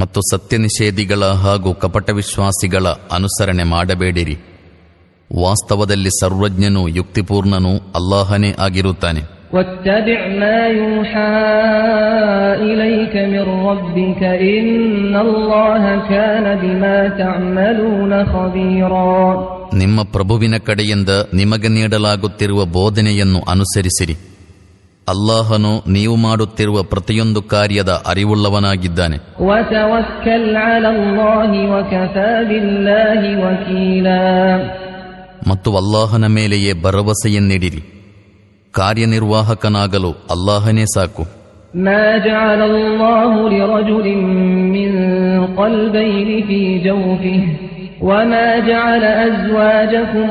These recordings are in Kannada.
ಮತ್ತು ಸತ್ಯ ನಿಷೇಧಿಗಳ ಹಾಗೂ ಕಪಟ ವಿಶ್ವಾಸಿಗಳ ಅನುಸರಣೆ ಮಾಡಬೇಡಿರಿ. ವಾಸ್ತವದಲ್ಲಿ ಸರ್ವಜ್ಞನು ಯುಕ್ತಿಪೂರ್ಣನೂ ಅಲ್ಲಾಹನೇ ಆಗಿರುತ್ತಾನೆ. ನಿಮ್ಮ ಪ್ರಭುವಿನ ಕಡೆಯಿಂದ ನಿಮಗೆ ನೀಡಲಾಗುತ್ತಿರುವ ಬೋಧನೆಯನ್ನು ಅನುಸರಿಸಿರಿ. ಅಲ್ಲಾಹನು ನೀವು ಮಾಡುತ್ತಿರುವ ಪ್ರತಿಯೊಂದು ಕಾರ್ಯದ ಅರಿವುಳ್ಳವನಾಗಿದ್ದಾನೆ وتوكل على الله وكفى بالله وكيلا ಮತ್ತು ಅಲ್ಲಾಹನ ಮೇಲೆಯೇ ಭರವಸೆಯನ್ನಿಡಿರಿ ಕಾರ್ಯನಿರ್ವಾಹಕನಾಗಲು ಅಲ್ಲಾಹನೇ ಸಾಕು ما جعل الله لرجل من قلبين في جوفه وما جعل أزواجكم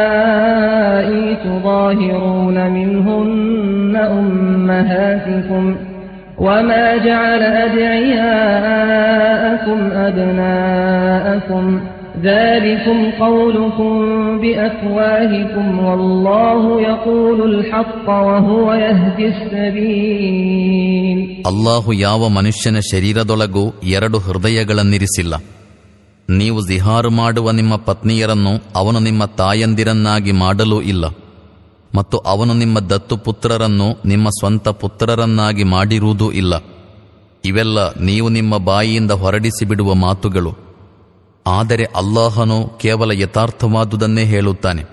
اللائي تظاهرون منهن أمهاتكم وما جعل أدعياءكم أبناءكم ذلكم قولكم بأفواهكم والله يقول الحق وهو يهدي السبيل ಅಲ್ಲಾಹು ಯಾವ ಮನುಷ್ಯನ ಶರೀರದೊಳಗೂ ಎರಡು ಹೃದಯಗಳನ್ನಿರಿಸಿಲ್ಲ ನೀವು ಜಿಹಾರು ಮಾಡುವ ನಿಮ್ಮ ಪತ್ನಿಯರನ್ನು ಅವನು ನಿಮ್ಮ ತಾಯಂದಿರನ್ನಾಗಿ ಮಾಡಲೂ ಇಲ್ಲ. ಮತ್ತು ಅವನು ನಿಮ್ಮ ದತ್ತು ಪುತ್ರರನ್ನು ನಿಮ್ಮ ಸ್ವಂತ ಪುತ್ರರನ್ನಾಗಿ ಮಾಡಿರುವುದೂ ಇಲ್ಲ. ಇವೆಲ್ಲ ನೀವು ನಿಮ್ಮ ಬಾಯಿಯಿಂದ ಹೊರಡಿಸಿ ಬಿಡುವ ಮಾತುಗಳು. ಆದರೆ ಅಲ್ಲಾಹನು ಕೇವಲ ಯಥಾರ್ಥವಾದುದನ್ನೇ ಹೇಳುತ್ತಾನೆ.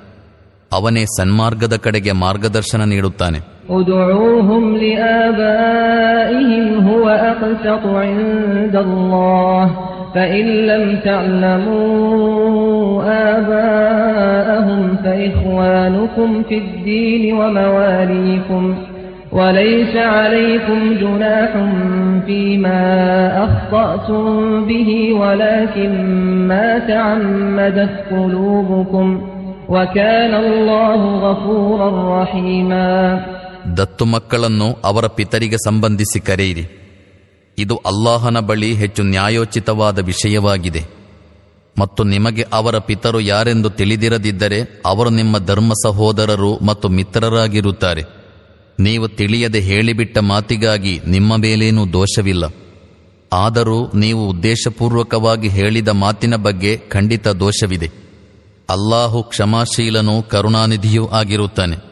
ಅವನೇ ಸನ್ಮಾರ್ಗದ ಕಡೆಗೆ ಮಾರ್ಗದರ್ಶನ ನೀಡುತ್ತಾನೆ. ادعوهم لآبائهم هو أقسط عند الله فإن لم تعلموا آباءهم فإخوانكم في الدين ومواليكم وليس عليكم جناح فيما أخطأتم به ولكن ما تعمدت قلوبكم وكان الله غفورا رحيما ದತ್ತು ಮಕ್ಕಳನ್ನು ಅವರ ಪಿತರಿಗೆ ಸಂಬಂಧಿಸಿ ಕರೆಯಿರಿ ಇದು ಅಲ್ಲಾಹನ ಬಳಿ ಹೆಚ್ಚು ನ್ಯಾಯೋಚಿತವಾದ ವಿಷಯವಾಗಿದೆ. ಮತ್ತು ನಿಮಗೆ ಅವರ ಪಿತರು ಯಾರೆಂದು ತಿಳಿದಿರದಿದ್ದರೆ ಅವರು ನಿಮ್ಮ ಧರ್ಮ ಸಹೋದರರು ಮತ್ತು ಮಿತ್ರರಾಗಿರುತ್ತಾರೆ. ನೀವು ತಿಳಿಯದೆ ಹೇಳಿಬಿಟ್ಟ ಮಾತಿಗಾಗಿ ನಿಮ್ಮ ಮೇಲೇನೂ ದೋಷವಿಲ್ಲ. ಆದರೂ ನೀವು ಉದ್ದೇಶಪೂರ್ವಕವಾಗಿ ಹೇಳಿದ ಮಾತಿನ ಬಗ್ಗೆ ಖಂಡಿತ ದೋಷವಿದೆ. ಅಲ್ಲಾಹು ಕ್ಷಮಾಶೀಲನೂ ಕರುಣಾನಿಧಿಯೂ ಆಗಿರುತ್ತಾನೆ.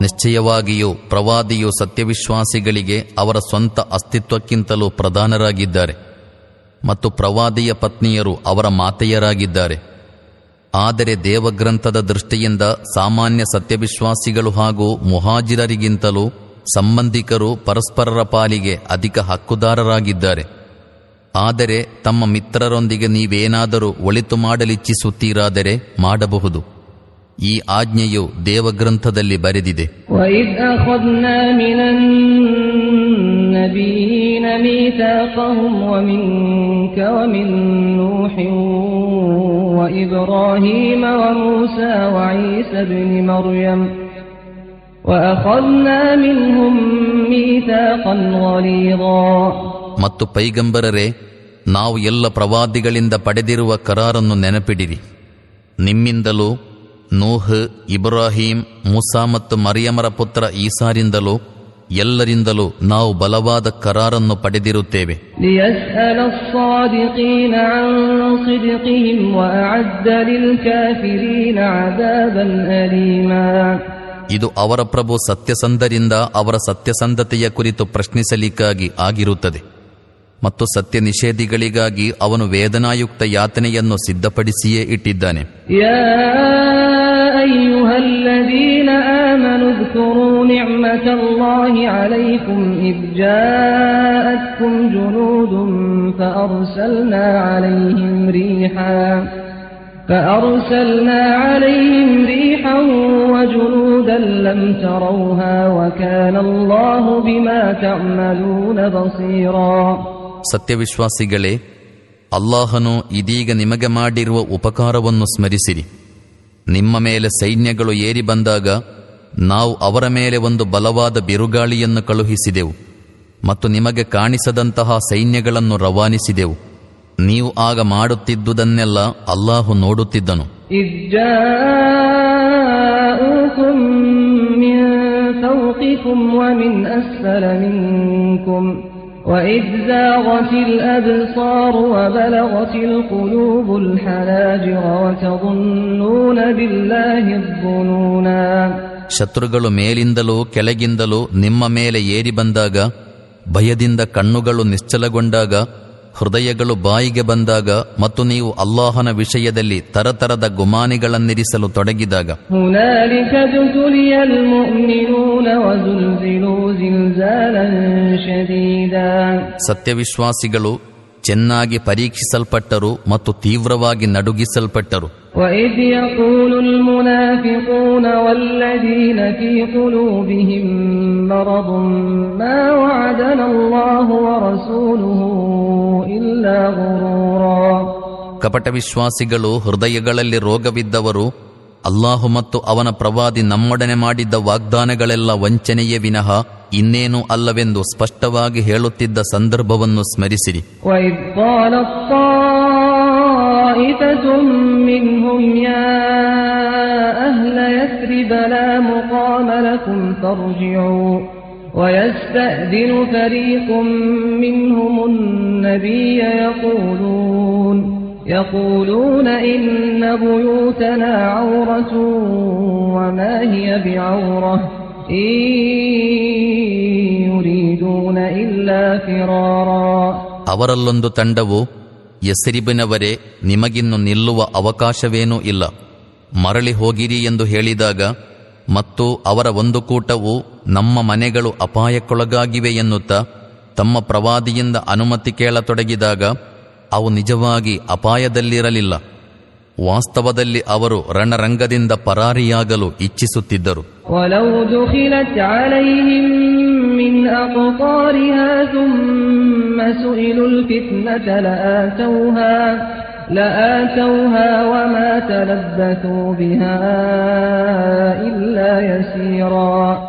ನಿಶ್ಚಯವಾಗಿಯೂ ಪ್ರವಾದಿಯು ಸತ್ಯವಿಶ್ವಾಸಿಗಳಿಗೆ ಅವರ ಸ್ವಂತ ಅಸ್ತಿತ್ವಕ್ಕಿಂತಲೂ ಪ್ರಧಾನರಾಗಿದ್ದಾರೆ ಮತ್ತು ಪ್ರವಾದಿಯ ಪತ್ನಿಯರು ಅವರ ಮಾತೆಯರಾಗಿದ್ದಾರೆ. ಆದರೆ ದೇವಗ್ರಂಥದ ದೃಷ್ಟಿಯಿಂದ ಸಾಮಾನ್ಯ ಸತ್ಯವಿಶ್ವಾಸಿಗಳು ಹಾಗೂ ಮುಹಾಜಿರರಿಗಿಂತಲೂ ಸಂಬಂಧಿಕರು ಪರಸ್ಪರರ ಪಾಲಿಗೆ ಅಧಿಕ ಹಕ್ಕುದಾರರಾಗಿದ್ದಾರೆ. ಆದರೆ ತಮ್ಮ ಮಿತ್ರರೊಂದಿಗೆ ನೀವೇನಾದರೂ ಒಳಿತು ಮಾಡಲಿಚ್ಛಿಸುತ್ತೀರಾದರೆ ಮಾಡಬಹುದು ಈ ಆಜ್ಞೆಯು ದೇವಗ್ರಂಥದಲ್ಲಿ ಬರೆದಿದೆ وإذ أخذنا من النبيين ميثاقهم ومنك ومن نوح وإبراهيم وموسى وعيسى ابن مريم وأخذنا منهم ميثاقا غليظا ಮತ್ತು ಪೈಗಂಬರರೇ ನಾವು ಎಲ್ಲ ಪ್ರವಾದಿಗಳಿಂದ ಪಡೆದಿರುವ ಕರಾರನ್ನು ನೆನಪಿಡಿರಿ. ನಿಮ್ಮಿಂದಲೂ ನೂಹ್ ಇಬ್ರಾಹಿಂ ಮುಸಾ ಮತ್ತು ಮರಿಯಮರ ಪುತ್ರ ಈಸಾರಿಂದಲೂ ಎಲ್ಲರಿಂದಲೂ ನಾವು ಬಲವಾದ ಕರಾರನ್ನು ಪಡೆದಿರುತ್ತೇವೆ. ಇದು ಅವರ ಪ್ರಭು ಸತ್ಯಸಂಧರಿಂದ ಅವರ ಸತ್ಯಸಂಧತೆಯ ಕುರಿತು ಪ್ರಶ್ನಿಸಲಿಕ್ಕಾಗಿ ಆಗಿರುತ್ತದೆ. ಮತ್ತು ಸತ್ಯ ನಿಷೇಧಿಗಳಿಗಾಗಿ ಅವನು ವೇದನಾಯುಕ್ತ ಯಾತನೆಯನ್ನು ಸಿದ್ಧಪಡಿಸಿಯೇ ಇಟ್ಟಿದ್ದಾನೆ. يا أيها الذين آمنوا اذكروا نعمة الله عليكم إذ جاءتكم جنود فأرسلنا عليهم ريحا فأرسلنا عليهم ريحا وجنودا لم تروها وكان الله بما تعملون بصيرا ಸತ್ಯವಿಶ್ವಾಸಿಗಳೇ ಅಲ್ಲಾಹನು ಇದೀಗ ನಿಮಗೆ ಮಾಡಿರುವ ಉಪಕಾರವನ್ನು ಸ್ಮರಿಸಿರಿ ನಿಮ್ಮ ಮೇಲೆ ಸೈನ್ಯಗಳು ಏರಿ ಬಂದಾಗ ನಾವು ಅವರ ಮೇಲೆ ಒಂದು ಬಲವಾದ ಬಿರುಗಾಳಿಯನ್ನು ಕಳುಹಿಸಿದೆವು ಮತ್ತು ನಿಮಗೆ ಕಾಣಿಸದಂತಹ ಸೈನ್ಯಗಳನ್ನು ರವಾನಿಸಿದೆವು ನೀವು ಆಗ ಮಾಡುತ್ತಿದ್ದುದನ್ನೆಲ್ಲ ಅಲ್ಲಾಹು ನೋಡುತ್ತಿದ್ದನು إذ جاءوكم من فوقكم ومن أسفل منكم وإذ زاغت الأبصار وبلغت القلوب الحناجر وتظنون بالله الظنونا ಶತ್ರುಗಳು ಮೇಲಿಂದಲೂ ಕೆಳಗಿಂದಲೂ ನಿಮ್ಮ ಮೇಲೆ ಏರಿ ಬಂದಾಗ ಭಯದಿಂದ ಕಣ್ಣುಗಳು ನಿಶ್ಚಲಗೊಂಡಾಗ ಹೃದಯಗಳು ಬಾಯಿಗೆ ಬಂದಾಗ ಮತ್ತು ನೀವು ಅಲ್ಲಾಹನ ವಿಷಯದಲ್ಲಿ ತರತರದ ಗುಮಾನಿಗಳನ್ನಿರಿಸಲು ತೊಡಗಿದಾಗ. ಸತ್ಯವಿಶ್ವಾಸಿಗಳು ಚೆನ್ನಾಗಿ ಪರೀಕ್ಷಿಸಲ್ಪಟ್ಟರು ಮತ್ತು ತೀವ್ರವಾಗಿ ನಡುಗಿಸಲ್ಪಟ್ಟರು وإذ يقول المنافقون والذين في قلوبهم مرض ما وعدنا الله ورسوله إلا غرورا ಕಪಟ ವಿಶ್ವಾಸಿಗಳು ಹೃದಯಗಳಲ್ಲಿ ರೋಗವಿದ್ದವರು ಅಲ್ಲಾಹು ಮತ್ತು ಅವನ ಪ್ರವಾದಿ ನಮ್ಮೊಡನೆ ಮಾಡಿದ್ದ ವಾಗ್ದಾನಗಳೆಲ್ಲ ವಂಚನೆಯೇ ವಿನಃ ಇನ್ನೇನೂ ಅಲ್ಲವೆಂದು ಸ್ಪಷ್ಟವಾಗಿ ಹೇಳುತ್ತಿದ್ದ ಸಂದರ್ಭವನ್ನು ಸ್ಮರಿಸಿರಿ وإذ قالت طائفة منهم يا أهل يثرب لا مقام لكم فارجعوا ويستأذن فريق منهم النبي يقولون يقولون إن بيوتنا عورة وما هي بعورة إن يريدون إلا فرارا ಅವರಲ್ಲೊಂದು ತಂಡವು ಎಸರಿಬಿನವರೇ ನಿಮಗಿನ್ನು ನಿಲ್ಲುವ ಅವಕಾಶವೇನೂ ಇಲ್ಲ ಮರಳಿ ಹೋಗಿರಿ ಎಂದು ಹೇಳಿದಾಗ ಮತ್ತು ಅವರ ಒಂದು ಕೂಟವು ನಮ್ಮ ಮನೆಗಳು ಅಪಾಯಕ್ಕೊಳಗಾಗಿವೆ ಎನ್ನುತ್ತಾ ತಮ್ಮ ಪ್ರವಾದಿಯಿಂದ ಅನುಮತಿ ಕೇಳತೊಡಗಿದಾಗ ಅವು ನಿಜವಾಗಿ ಅಪಾಯದಲ್ಲಿರಲಿಲ್ಲ ವಾಸ್ತವದಲ್ಲಿ ಅವರು ರಣರಂಗದಿಂದ ಪರಾರಿಯಾಗಲು ಇಚ್ಛಿಸುತ್ತಿದ್ದರು.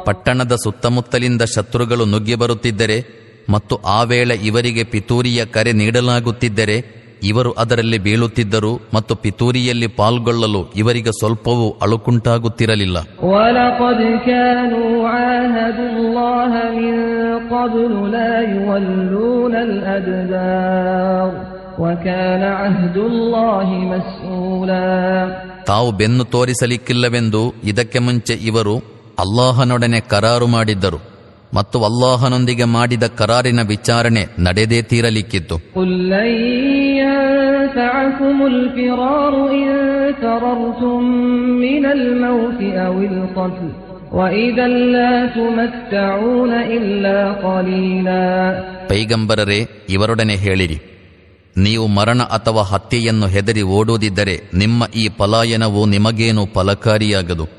ಪಟ್ಟಣದ ಸುತ್ತಮುತ್ತಲಿಂದ ಶತ್ರುಗಳು ನುಗ್ಗಿ ಬರುತ್ತಿದ್ದರೆ ಮತ್ತು ಆ ವೇಳೆ ಇವರಿಗೆ ಪಿತೂರಿಯ ಕರೆ ನೀಡಲಾಗುತ್ತಿದ್ದರೆ ಇವರು ಅದರಲ್ಲಿ ಬೀಳುತ್ತಿದ್ದರು ಮತ್ತು ಪಿತೂರಿಯಲ್ಲಿ ಪಾಲ್ಗೊಳ್ಳಲು ಇವರಿಗೆ ಸ್ವಲ್ಪವೂ ಅಳುಕುಂಟಾಗುತ್ತಿರಲಿಲ್ಲ. ತಾವು ಬೆನ್ನು ತೋರಿಸಲಿಕ್ಕಿಲ್ಲವೆಂದು ಇದಕ್ಕೆ ಮುಂಚೆ ಇವರು ಅಲ್ಲಾಹನೊಡನೆ ಕರಾರು ಮಾಡಿದ್ದರು. ಮತ್ತು ಅಲ್ಲಾಹನೊಂದಿಗೆ ಮಾಡಿದ ಕರಾರಿನ ವಿಚಾರಣೆ ನಡೆದೇ ತೀರಲಿಕ್ಕಿತ್ತು. ಪೈಗಂಬರರೇ ಇವರೊಡನೆ ಹೇಳಿರಿ. ನೀವು ಮರಣ ಅಥವಾ ಹತ್ಯೆಯನ್ನು ಹೆದರಿ ಓಡುವುದಿದ್ದರೆ ನಿಮ್ಮ ಈ ಪಲಾಯನವು ನಿಮಗೇನು ಫಲಕಾರಿಯಾಗದು.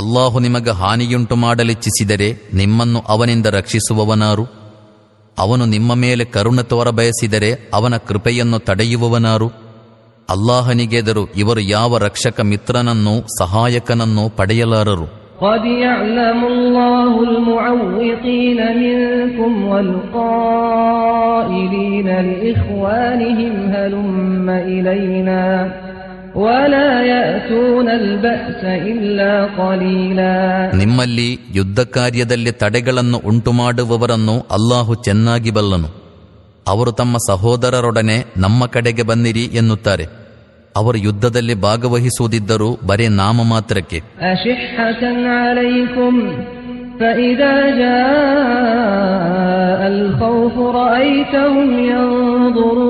ಅಲ್ಲಾಹು ನಿಮಗೆ ಹಾನಿಯುಂಟು ಮಾಡಲಿಚ್ಛಿಸಿದರೆ ನಿಮ್ಮನ್ನು ಅವನಿಂದ ರಕ್ಷಿಸುವವನಾರು ಅವನು ನಿಮ್ಮ ಮೇಲೆ ಕರುಣೆ ತೋರ ಬಯಸಿದರೆ ಅವನ ಕೃಪೆಯನ್ನು ತಡೆಯುವವನಾರು ಅಲ್ಲಾಹನಿಗೆದರು ಇವರು ಯಾವ ರಕ್ಷಕ ಮಿತ್ರನನ್ನೂ ಸಹಾಯಕನನ್ನೂ ಪಡೆಯಲಾರರು قد يعلم الله المعوقين منكم والقائلين لإخوانهم هلم إلينا ولا يأتون البأس إلا قليلا ನಿಮ್ಮಲ್ಲಿ ಯುದ್ಧ ಕಾರ್ಯದಲ್ಲಿ ತಡೆಗಳನ್ನು ಉಂಟುಮಾಡುವವರನ್ನು ಅಲ್ಲಾಹು ಚೆನ್ನಾಗಿ ಬಲ್ಲನು ಅವರು ತಮ್ಮ ಸಹೋದರರೊಡನೆ ನಮ್ಮ ಕಡೆಗೆ ಬನ್ನಿರಿ ಎನ್ನುತ್ತಾರೆ ಅವರು ಯುದ್ಧದಲ್ಲಿ ಭಾಗವಹಿಸುವುದಿದ್ದರೂ ಬರೇ ನಾಮ ಮಾತ್ರಕ್ಕೆ أشحة عليكم فإذا جاء الخوف رأيتهم ينظرون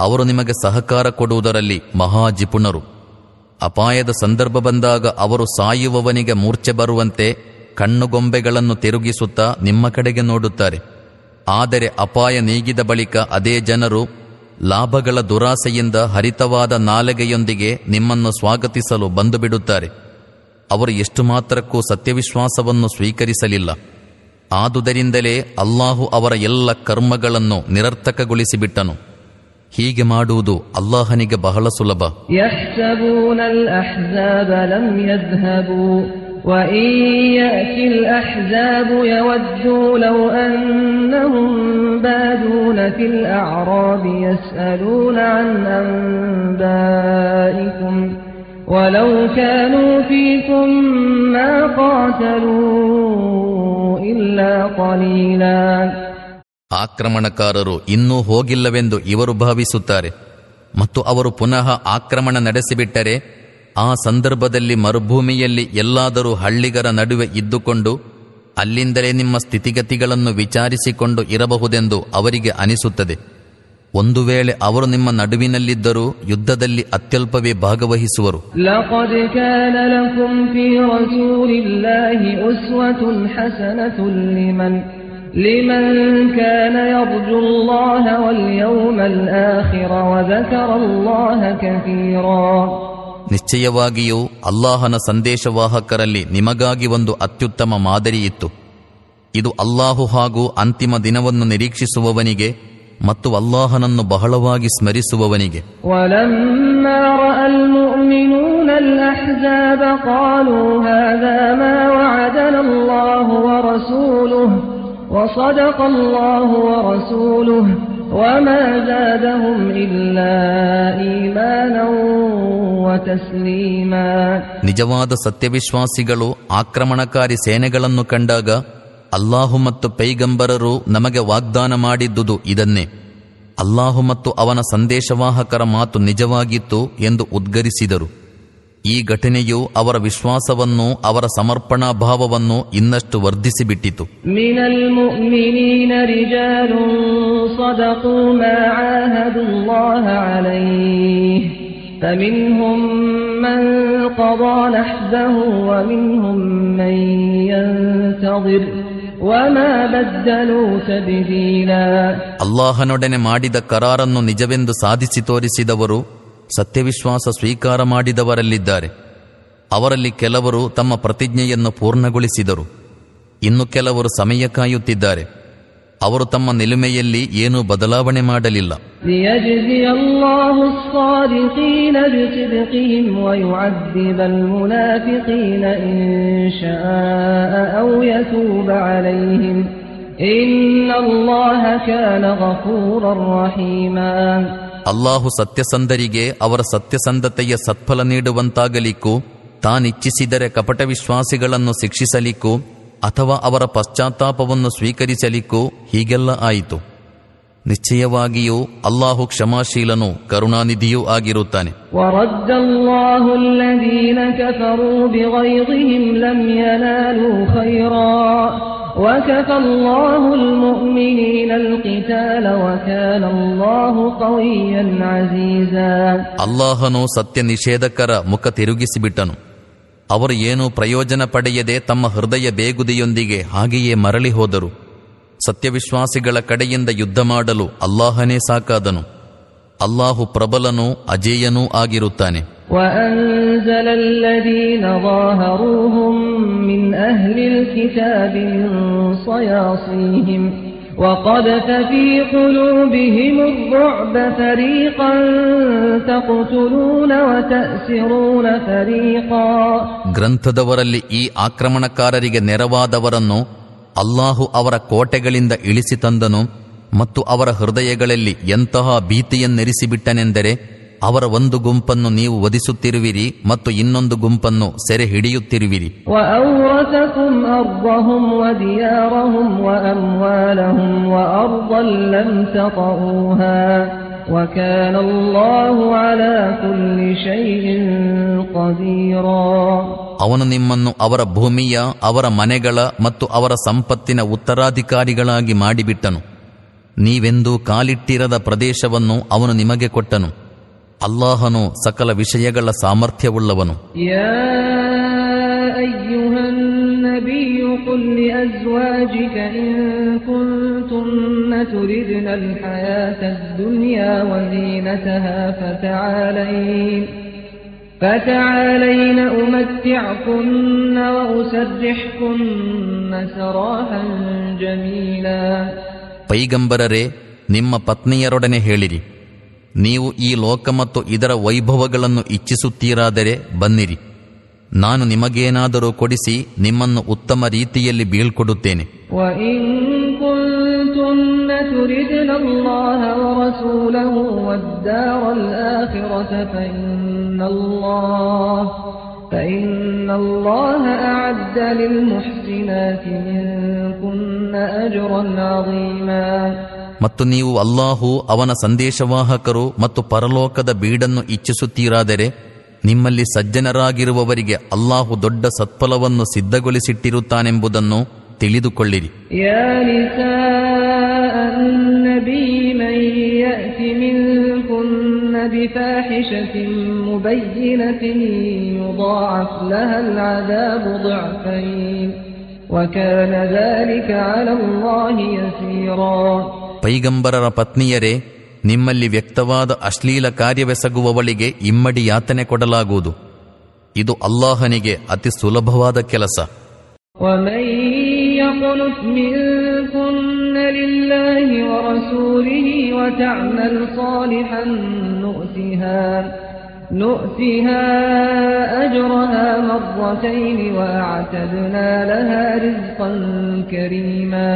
ಅವರು ನಿಮಗೆ ಸಹಕಾರ ಕೊಡುವುದರಲ್ಲಿ ಮಹಾಜಿಪುಣರು ಅಪಾಯದ ಸಂದರ್ಭ ಬಂದಾಗ ಅವರು ಸಾಯುವವನಿಗೆ ಮೂರ್ಛೆ ಬರುವಂತೆ ಕಣ್ಣುಗೊಂಬೆಗಳನ್ನು ತಿರುಗಿಸುತ್ತಾ ನಿಮ್ಮ ಕಡೆಗೆ ನೋಡುತ್ತಾರೆ. ಆದರೆ ಅಪಾಯ ನೀಗಿದ ಬಳಿಕ ಅದೇ ಜನರು ಲಾಭಗಳ ದುರಾಸೆಯಿಂದ ಹರಿತವಾದ ನಾಲಗೆಯೊಂದಿಗೆ ನಿಮ್ಮನ್ನು ಸ್ವಾಗತಿಸಲು ಬಂದು ಬಿಡುತ್ತಾರೆ ಅವರು ಎಷ್ಟು ಮಾತ್ರಕ್ಕೂ ಸತ್ಯವಿಶ್ವಾಸವನ್ನು ಸ್ವೀಕರಿಸಲಿಲ್ಲ. ಆದುದರಿಂದಲೇ ಅಲ್ಲಾಹು ಅವರ ಎಲ್ಲ ಕರ್ಮಗಳನ್ನು ನಿರರ್ಥಕಗೊಳಿಸಿಬಿಟ್ಟನು. ಹೀಗೆ ಮಾಡುವುದು ಅಲ್ಲಾಹನಿಗೆ ಬಹಳ ಸುಲಭ يحسبون الأحزاب لم يذهبوا وإن يأتي الأحزاب يودوا لو أنهم بادون في الأعراب يسألون عن أنبائكم ولو كانوا فيكم ما قاتلوا إلا قليلا ಆಕ್ರಮಣಕಾರರು ಇನ್ನೂ ಹೋಗಿಲ್ಲವೆಂದು ಇವರು ಭಾವಿಸುತ್ತಾರೆ. ಮತ್ತು ಅವರು ಪುನಃ ಆಕ್ರಮಣ ನಡೆಸಿಬಿಟ್ಟರೆ, ಆ ಸಂದರ್ಭದಲ್ಲಿ ಮರುಭೂಮಿಯಲ್ಲಿ ಎಲ್ಲಾದರೂ ಹಳ್ಳಿಗರ ನಡುವೆ ಇದ್ದುಕೊಂಡು, ಅಲ್ಲಿಂದಲೇ ನಿಮ್ಮ ಸ್ಥಿತಿಗತಿಗಳನ್ನು ವಿಚಾರಿಸಿಕೊಂಡು ಇರಬಹುದೆಂದು ಅವರಿಗೆ ಅನಿಸುತ್ತದೆ. ಒಂದು ವೇಳೆ ಅವರು ನಿಮ್ಮ ನಡುವಿನಲ್ಲಿದ್ದರೂ ಯುದ್ಧದಲ್ಲಿ ಅತ್ಯಲ್ಪವೇ ಭಾಗವಹಿಸುವರು. كان لكم في رسول الله أسوة حسنة لمن لمن كان يرجو الله واليوم الآخر وذكر الله كثيرا ನಿಶ್ಚಯವಾಗಿಯೂ ಅಲ್ಲಾಹನ ಸಂದೇಶವಾಹಕರಲ್ಲಿ ನಿಮಗಾಗಿ ಒಂದು ಅತ್ಯುತ್ತಮ ಮಾದರಿ ಇತ್ತು ಇದು ಅಲ್ಲಾಹು ಹಾಗೂ ಅಂತಿಮ ದಿನವನ್ನು ನಿರೀಕ್ಷಿಸುವವನಿಗೆ ಮತ್ತು ಅಲ್ಲಾಹನನ್ನು ಬಹಳವಾಗಿ ಸ್ಮರಿಸುವವನಿಗೆ ولما رأى المؤمنون الأحزاب قالوا هذا ما وعدنا الله ورسوله وصدق الله ورسوله وما زادهم إلا إيمانا وتسليما ನಿಜವಾದ ಸತ್ಯವಿಶ್ವಾಸಿಗಳು ಆಕ್ರಮಣಕಾರಿ ಸೇನೆಗಳನ್ನು ಕಂಡಾಗ ಅಲ್ಲಾಹು ಮತ್ತು ಪೈಗಂಬರರು ನಮಗೆ ವಾಗ್ದಾನ ಮಾಡಿದ್ದುದು ಇದನ್ನೇ ಅಲ್ಲಾಹು ಮತ್ತು ಅವನ ಸಂದೇಶವಾಹಕರ ಮಾತು ನಿಜವಾಗಿತ್ತು ಎಂದು ಉದ್ಗರಿಸಿದರು ಈ ಘಟನೆಯು ಅವರ ವಿಶ್ವಾಸವನ್ನು ಅವರ ಸಮರ್ಪಣಾ ಭಾವವನ್ನು ಇನ್ನಷ್ಟು ವರ್ಧಿಸಿಬಿಟ್ಟಿತು من المؤمنين رجال صدقوا ما عاهدوا الله عليه فمنهم من قضى نحبه ومنهم من ينتظر وما بدلوا تبديلا ಅಲ್ಲಾಹನೊಡನೆ ಮಾಡಿದ ಕರಾರನ್ನು ನಿಜವೆಂದು ಸಾಧಿಸಿ ತೋರಿಸಿದವರು ಸತ್ಯವಿಶ್ವಾಸ ಸ್ವೀಕಾರ ಮಾಡಿದವರಲ್ಲಿದ್ದಾರೆ. ಅವರಲ್ಲಿ ಕೆಲವರು ತಮ್ಮ ಪ್ರತಿಜ್ಞೆಯನ್ನು ಪೂರ್ಣಗೊಳಿಸಿದರು. ಇನ್ನು ಕೆಲವರು ಸಮಯ ಕಾಯುತ್ತಿದ್ದಾರೆ. ಅವರು ತಮ್ಮ ನಿಲುಮೆಯಲ್ಲಿ ಏನೂ ಬದಲಾವಣೆ ಮಾಡಲಿಲ್ಲ. ಅಲ್ಲಾಹು ಸತ್ಯಸಂಧರಿಗೆ ಅವರ ಸತ್ಯಸಂಧತೆಯ ಸತ್ಫಲ ನೀಡುವಂತಾಗಲಿಕ್ಕೂ, ತಾನಿಚ್ಛಿಸಿದರೆ ಕಪಟ ವಿಶ್ವಾಸಿಗಳನ್ನು ಶಿಕ್ಷಿಸಲಿಕ್ಕೂ ಅಥವಾ ಅವರ ಪಶ್ಚಾತ್ತಾಪವನ್ನು ಸ್ವೀಕರಿಸಲಿಕ್ಕೂ ಹೀಗೆಲ್ಲ ಆಯಿತು. ನಿಶ್ಚಯವಾಗಿಯೂ ಅಲ್ಲಾಹು ಕ್ಷಮಾಶೀಲನೂ ಕರುಣಾನಿಧಿಯೂ ಆಗಿರುತ್ತಾನೆ ورد الله الذين كفروا بغيظهم لم ينالوا خيرا وكفى الله المؤمنين القتال وكان الله قويا عزيزا ಅಲ್ಲಾಹನು ಸತ್ಯ ನಿಷೇಧಕರ ಮುಖ ತಿರುಗಿಸಿಬಿಟ್ಟನು ಅವರು ಏನೂ ಪ್ರಯೋಜನ ಪಡೆಯದೆ ತಮ್ಮ ಹೃದಯ ಬೇಗುದಿಯೊಂದಿಗೆ ಹಾಗೆಯೇ ಮರಳಿ ಹೋದರು ಸತ್ಯವಿಶ್ವಾಸಿಗಳ ಕಡೆಯಿಂದ ಯುದ್ಧ ಮಾಡಲು ಅಲ್ಲಾಹನೇ ಸಾಕಾದನು ಅಲ್ಲಾಹು ಪ್ರಬಲನೂ ಅಜೇಯನೂ ಆಗಿರುತ್ತಾನೆ وأنزل الذين ظاهروهم من أهل الكتاب من صياصيهم وقذف في قلوبهم الرعب فريقا تقتلون وتأسرون فريقا ಗ್ರಂಥದವರಲ್ಲಿ ಈ ಆಕ್ರಮಣಕಾರರಿಗೆ ನೆರವಾದವರನ್ನು ಅಲ್ಲಾಹು ಅವರ ಕೋಟೆಗಳಿಂದ ಇಳಿಸಿ ತಂದನು ಮತ್ತು ಅವರ ಹೃದಯಗಳಲ್ಲಿ ಎಂತಹ ಭೀತಿಯನ್ನೆರಿಸಿಬಿಟ್ಟನೆಂದರೆ ಅವರ ಒಂದು ಗುಂಪನ್ನು ನೀವು ವಧಿಸುತ್ತಿರುವಿರಿ ಮತ್ತು ಇನ್ನೊಂದು ಗುಂಪನ್ನು ಸೆರೆ ಹಿಡಿಯುತ್ತಿರುವಿರಿ وأورثكم أرضهم وديارهم وأموالهم وأرضا لم تطئوها وكان الله على كل شيء قديرا ಅವನು ನಿಮ್ಮನ್ನು ಅವರ ಭೂಮಿಯ, ಅವರ ಮನೆಗಳ ಮತ್ತು ಅವರ ಸಂಪತ್ತಿನ ಉತ್ತರಾಧಿಕಾರಿಗಳಾಗಿ ಮಾಡಿಬಿಟ್ಟನು. ನೀವೆಂದು ಕಾಲಿಟ್ಟಿರದ ಪ್ರದೇಶವನ್ನು ಅವನು ನಿಮಗೆ ಕೊಟ್ಟನು. ಅಲ್ಲಾಹನು ಸಕಲ ವಿಷಯಗಳ ಸಾಮರ್ಥ್ಯವುಳ್ಳವನು. يا فتعالين فتعالين أمتعكن وأسرحكن سراحا جميلا ಪೈಗಂಬರರೇ ನಿಮ್ಮ ಪತ್ನಿಯರೊಡನೆ ಹೇಳಿರಿ ನೀವು ಈ ಲೋಕ ಮತ್ತು ಇದರ ವೈಭವಗಳನ್ನು ಇಚ್ಛಿಸುತ್ತೀರಾದರೆ ಬನ್ನಿರಿ ನಾನು ನಿಮಗೇನಾದರೂ ಕೊಡಿಸಿ ನಿಮ್ಮನ್ನು ಉತ್ತಮ ರೀತಿಯಲ್ಲಿ ಬೀಳ್ಕೊಡುತ್ತೇನೆ وإن كنتن تردن الله ورسوله والدار الآخرة فإن الله فإن الله أعد للمحسنات منكن أجرا عظيما. ಮತ್ತು ನೀವು ಅಲ್ಲಾಹು ಅವನ ಸಂದೇಶವಾಹಕರು ಮತ್ತು ಪರಲೋಕದ ಬೀಡನ್ನು ಇಚ್ಛಿಸುತ್ತೀರಾದರೆ ನಿಮ್ಮಲ್ಲಿ ಸಜ್ಜನರಾಗಿರುವವರಿಗೆ ಅಲ್ಲಾಹು ದೊಡ್ಡ ಸತ್ಫಲವನ್ನು ಸಿದ್ಧಗೊಳಿಸಿಟ್ಟಿರುತ್ತಾನೆಂಬುದನ್ನು ತಿಳಿದುಕೊಳ್ಳಿರಿ. النبي من يأت منكن بفاحشة مبينة يضاعف لها العذاب ضعفين وكان ذلك على الله يسيرا ಪೈಗಂಬರರ ಪತ್ನಿಯರೇ ನಿಮ್ಮಲ್ಲಿ ವ್ಯಕ್ತವಾದ ಅಶ್ಲೀಲ ಕಾರ್ಯವೆಸಗುವವಳಿಗೆ ಇಮ್ಮಡಿ ಯಾತನೆ ಕೊಡಲಾಗುವುದು ಇದು ಅಲ್ಲಾಹನಿಗೆ ಅತಿ ಸುಲಭವಾದ ಕೆಲಸ ومن يقنت منكن لله ورسوله وتعمل صالحا نؤتها نؤتها أجرها مرتين وأعتدنا لها رزقا كريما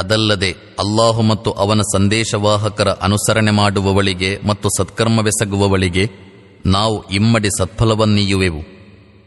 ಅದಲ್ಲದೆ ಅಲ್ಲಾಹು ಮತ್ತು ಅವನ ಸಂದೇಶವಾಹಕರ ಅನುಸರಣೆ ಮಾಡುವವಳಿಗೆ ಮತ್ತು ಸತ್ಕರ್ಮವೆಸಗುವವಳಿಗೆ ನಾವು ಇಮ್ಮಡಿ ಸತ್ಫಲವನ್ನೀಯುವೆವು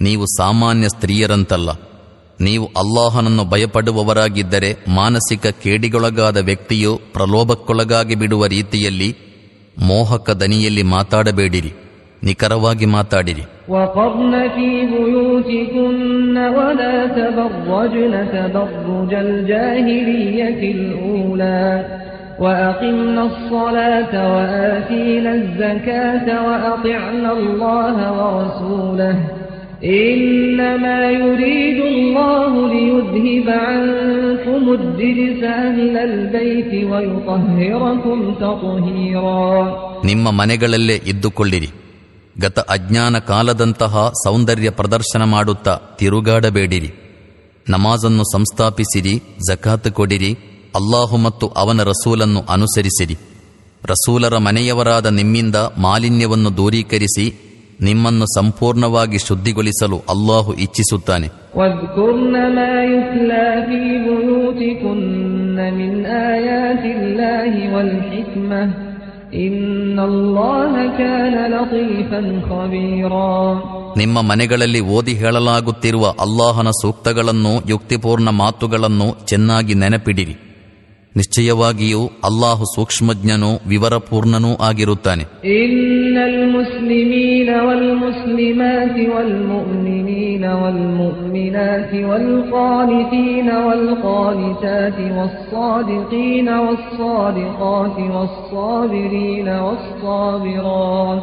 ನೀವು ಸಾಮಾನ್ಯ ಸ್ತ್ರೀಯರಂತಲ್ಲ ನೀವು ಅಲ್ಲಾಹನನ್ನು ಭಯಪಡುವವರಾಗಿದ್ದರೆ ಮಾನಸಿಕ ಕೇಡಿಗೊಳಗಾದ ವ್ಯಕ್ತಿಯು ಪ್ರಲೋಭಕ್ಕೊಳಗಾಗಿ ಬಿಡುವ ರೀತಿಯಲ್ಲಿ ಮೋಹಕ ದನಿಯಲ್ಲಿ ಮಾತಾಡಬೇಡಿರಿ ನಿಖರವಾಗಿ ಮಾತಾಡಿರಿ وقرن في بيوتكن ولا تبرجن تبرج الجاهلية الأولى وأقمنا الصلاة وآتينا الزكاة وأطعنا الله ورسوله إنما يريد الله ليذهب عنكم الرجس أهل البيت ويطهركم تطهيرا ನಿಮ್ಮ ಮನೆಗಳಲ್ಲೇ ಇದ್ದುಕೊಳ್ಳಿರಿ ಗತ ಅಜ್ಞಾನ ಕಾಲದಂತಹ ಸೌಂದರ್ಯ ಪ್ರದರ್ಶನ ಮಾಡುತ್ತಾ ತಿರುಗಾಡಬೇಡಿರಿ ನಮಾಜನ್ನು ಸಂಸ್ಥಾಪಿಸಿರಿ ಜಕಾತ್ ಕೊಡಿರಿ ಅಲ್ಲಾಹು ಮತ್ತು ಅವನ ರಸೂಲನ್ನು ಅನುಸರಿಸಿರಿ ರಸೂಲರ ಮನೆಯವರಾದ ನಿಮ್ಮಿಂದ ಮಾಲಿನ್ಯವನ್ನು ದೂರೀಕರಿಸಿ ನಿಮ್ಮನ್ನು ಸಂಪೂರ್ಣವಾಗಿ ಶುದ್ಧಿಗೊಳಿಸಲು ಅಲ್ಲಾಹು ಇಚ್ಛಿಸುತ್ತಾನೆ. ನಿಮ್ಮ ಮನೆಗಳಲ್ಲಿ ಓದಿ ಹೇಳಲಾಗುತ್ತಿರುವ ಅಲ್ಲಾಹನ ಸೂಕ್ತಗಳನ್ನು ಯುಕ್ತಿಪೂರ್ಣ ಮಾತುಗಳನ್ನು ಚೆನ್ನಾಗಿ ನೆನಪಿಡಿರಿ. ನಿಶ್ಚಯವಾಗಿಯೂ ಅಲ್ಲಾಹು ಸೂಕ್ಷ್ಮಜ್ಞನೂ ವಿವರಪೂರ್ಣನೂ ಆಗಿರುತ್ತಾನೆ إن المسلمين والمسلمات والمؤمنين والمؤمنات والقانتين والقانتات والصادقين والصادقات والصابرين والصابرات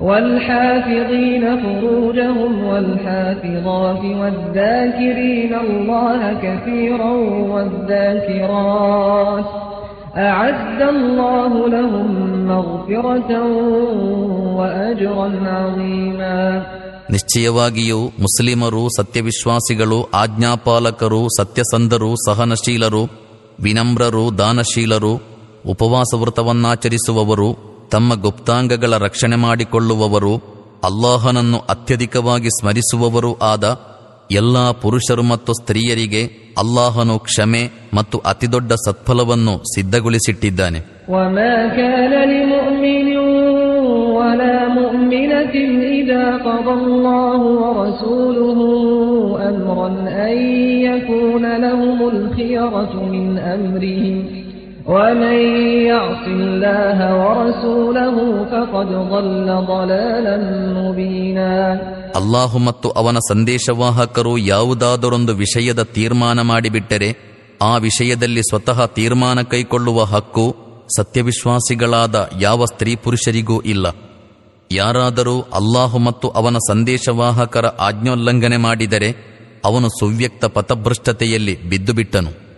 والحافظين فروجهم والحافظات والذاكرين الله كثيرا والذاكرات أعد الله لهم مغفرة وأجرا عظيما ನಿಶ್ಚಯವಾಗಿಯೂ ಮುಸ್ಲಿಮರು ಸತ್ಯವಿಶ್ವಾಸಿಗಳು ಆಜ್ಞಾಪಾಲಕರು ಸತ್ಯಸಂಧರು ಸಹನಶೀಲರು ವಿನಮ್ರರು ದಾನಶೀಲರು ಉಪವಾಸ ವ್ರತವನ್ನಾಚರಿಸುವವರು ತಮ್ಮ ಗುಪ್ತಾಂಗಗಳ ರಕ್ಷಣೆ ಮಾಡಿಕೊಳ್ಳುವವರು, ಅಲ್ಲಾಹನನ್ನು ಅತ್ಯಧಿಕವಾಗಿ ಸ್ಮರಿಸುವವರು ಆದ ಎಲ್ಲಾ ಪುರುಷರು ಮತ್ತು ಸ್ತ್ರೀಯರಿಗೆ ಅಲ್ಲಾಹನು ಕ್ಷಮೆ ಮತ್ತು ಅತಿದೊಡ್ಡ ಸತ್ಫಲವನ್ನು ಸಿದ್ಧಗೊಳಿಸಿಟ್ಟಿದ್ದಾನೆ. ಸಿದ್ಧಗೊಳಿಸಿಟ್ಟಿದ್ದಾನೆ كان لمؤمن ولا مؤمنة إذا قضى الله ورسوله أمرا أن يكون لهم الخيرة من أمرهم ومن يعص الله ورسوله فقد ضل ضلالا مبينا ಅಲ್ಲಾಹು ಮತ್ತು ಅವನ ಸಂದೇಶವಾಹಕರು ಯಾವುದಾದರೊಂದು ವಿಷಯದ ತೀರ್ಮಾನ ಮಾಡಿಬಿಟ್ಟರೆ ಆ ವಿಷಯದಲ್ಲಿ ಸ್ವತಃ ತೀರ್ಮಾನ ಕೈಕೊಳ್ಳುವ ಹಕ್ಕು ಸತ್ಯವಿಶ್ವಾಸಿಗಳಾದ ಯಾವ ಸ್ತ್ರೀ ಪುರುಷರಿಗೂ ಇಲ್ಲ ಯಾರಾದರೂ ಅಲ್ಲಾಹು ಮತ್ತು ಅವನ ಸಂದೇಶವಾಹಕರ ಆಜ್ಞೋಲ್ಲಂಘನೆ ಮಾಡಿದರೆ ಅವನು ಸುವ್ಯಕ್ತ ಪಥಭ್ರಷ್ಟತೆಯಲ್ಲಿ ಬಿದ್ದುಬಿಟ್ಟನು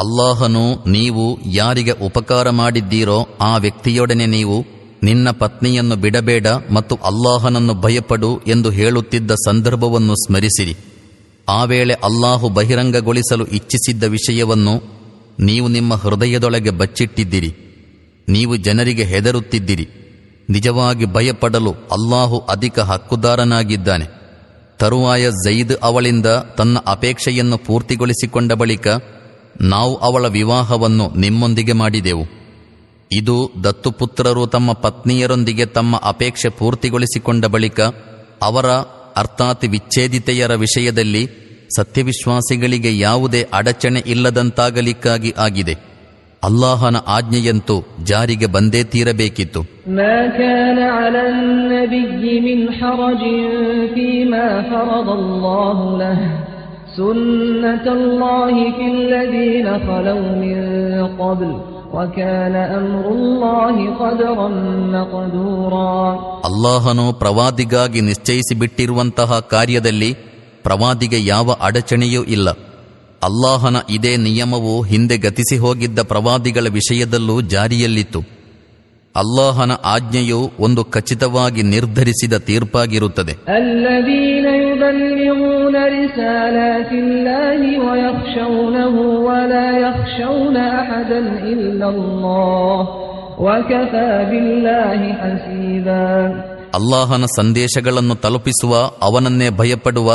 ಅಲ್ಲಾಹನು ನೀವು ಯಾರಿಗೆ ಉಪಕಾರ ಮಾಡಿದ್ದೀರೋ ಆ ವ್ಯಕ್ತಿಯೊಡನೆ ನೀವು ನಿನ್ನ ಪತ್ನಿಯನ್ನು ಬಿಡಬೇಡ ಮತ್ತು ಅಲ್ಲಾಹನನ್ನು ಭಯಪಡು ಎಂದು ಹೇಳುತ್ತಿದ್ದ ಸಂದರ್ಭವನ್ನು ಸ್ಮರಿಸಿರಿ. ಆ ವೇಳೆ ಅಲ್ಲಾಹು ಬಹಿರಂಗಗೊಳಿಸಲು ಇಚ್ಛಿಸಿದ್ದ ವಿಷಯವನ್ನು ನೀವು ನಿಮ್ಮ ಹೃದಯದೊಳಗೆ ಬಚ್ಚಿಟ್ಟಿದ್ದಿರಿ. ನೀವು ಜನರಿಗೆ ಹೆದರುತ್ತಿದ್ದಿರಿ. ನಿಜವಾಗಿ ಭಯಪಡಲು ಅಲ್ಲಾಹು ಅಧಿಕ ಹಕ್ಕುದಾರನಾಗಿದ್ದಾನೆ. ತರುವಾಯ ಜೈದ್ ಅವಳಿಂದ ತನ್ನ ಅಪೇಕ್ಷೆಯನ್ನು ಪೂರ್ತಿಗೊಳಿಸಿಕೊಂಡ ಬಳಿಕ ನಾವು ಅವಳ ವಿವಾಹವನ್ನು ನಿಮ್ಮೊಂದಿಗೆ ಮಾಡಿದೆವು. ಇದು ದತ್ತುಪುತ್ರರು ತಮ್ಮ ಪತ್ನಿಯರೊಂದಿಗೆ ತಮ್ಮ ಅಪೇಕ್ಷೆ ಪೂರ್ತಿಗೊಳಿಸಿಕೊಂಡ ಬಳಿಕ ಅವರ ಅರ್ಥಾತ್ ವಿಚ್ಛೇದಿತೆಯರ ವಿಷಯದಲ್ಲಿ ಸತ್ಯವಿಶ್ವಾಸಿಗಳಿಗೆ ಯಾವುದೇ ಅಡಚಣೆ ಇಲ್ಲದಂತಾಗಲಿಕ್ಕಾಗಿ ಆಗಿದೆ. ಅಲ್ಲಾಹನ ಆಜ್ಞೆಯಂತೂ ಜಾರಿಗೆ ಬಂದೇ ತೀರಬೇಕಿತ್ತು. سنة الله في الذين خلوا من قبل وكان أمر الله قدرا مقدورا ಅಲ್ಲಾಹನು ಪ್ರವಾದಿಗಾಗಿ ನಿಶ್ಚಯಿಸಿ ಬಿಟ್ಟಿರುವಂತಹ ಕಾರ್ಯದಲ್ಲಿ ಪ್ರವಾದಿಗೆ ಯಾವ ಅಡಚಣೆಯೂ ಇಲ್ಲ ಅಲ್ಲಾಹನ ಇದೇ ನಿಯಮವು ಹಿಂದೆ ಗತಿಸಿ ಹೋಗಿದ್ದ ಪ್ರವಾದಿಗಳ ವಿಷಯದಲ್ಲೂ ಜಾರಿಯಲ್ಲಿತ್ತು ಅಲ್ಲಾಹನ ಆಜ್ಞೆಯು ಒಂದು ಖಚಿತವಾಗಿ ನಿರ್ಧರಿಸಿದ ತೀರ್ಪಾಗಿರುತ್ತದೆ. ಅಲ್ಲಾಹನ ಸಂದೇಶಗಳನ್ನು ತಲುಪಿಸುವ ಅವನನ್ನೇ ಭಯಪಡುವ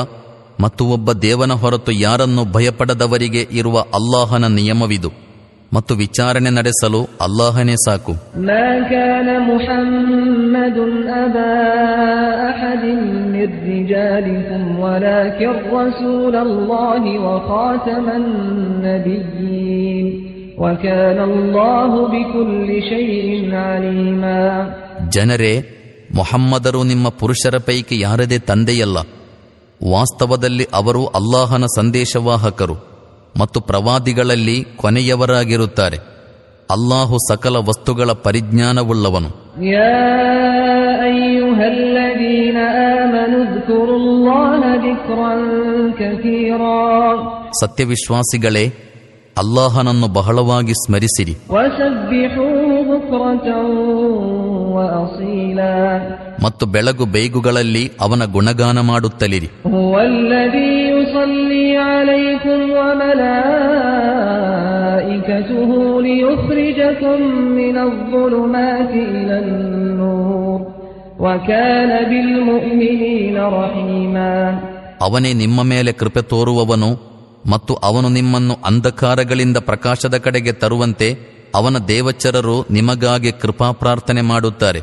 ಮತ್ತು ಒಬ್ಬ ದೇವನ ಹೊರತು ಯಾರನ್ನು ಭಯಪಡದವರಿಗೆ ಇರುವ ಅಲ್ಲಾಹನ ನಿಯಮವಿದು. ಮತ್ತು ವಿಚಾರಣೆ ನಡೆಸಲು ಅಲ್ಲಾಹನೇ ಸಾಕು. ಜನರೇ ಮೊಹಮ್ಮದರು ನಿಮ್ಮ ಪುರುಷರ ಪೈಕಿ ಯಾರದೇ ತಂದೆಯಲ್ಲ. ವಾಸ್ತವದಲ್ಲಿ ಅವರು ಅಲ್ಲಾಹನ ಸಂದೇಶವಾಹಕರು. ಮತ್ತು ಪ್ರವಾದಿಗಳಲ್ಲಿ ಕೊನೆಯವರಾಗಿರುತ್ತಾರೆ. ಅಲ್ಲಾಹು ಸಕಲ ವಸ್ತುಗಳ ಪರಿಜ್ಞಾನವುಳ್ಳವನು. ಸತ್ಯವಿಶ್ವಾಸಿಗಳೇ ಅಲ್ಲಾಹನನ್ನು ಬಹಳವಾಗಿ ಸ್ಮರಿಸಿರಿ. ಮತ್ತು ಬೆಳಗು ಬೇಗುಗಳಲ್ಲಿ ಅವನ ಗುಣಗಾನ ಮಾಡುತ್ತಲಿರಿ. ಅವನೇ ನಿಮ್ಮ ಮೇಲೆ ಕೃಪೆ ತೋರುವವನು ಮತ್ತು ಅವನು ನಿಮ್ಮನ್ನು ಅಂಧಕಾರಗಳಿಂದ ಪ್ರಕಾಶದ ಕಡೆಗೆ ತರುವಂತೆ ಅವನ ದೇವಚರರು ನಿಮಗಾಗಿ ಕೃಪಾ ಪ್ರಾರ್ಥನೆ ಮಾಡುತ್ತಾರೆ.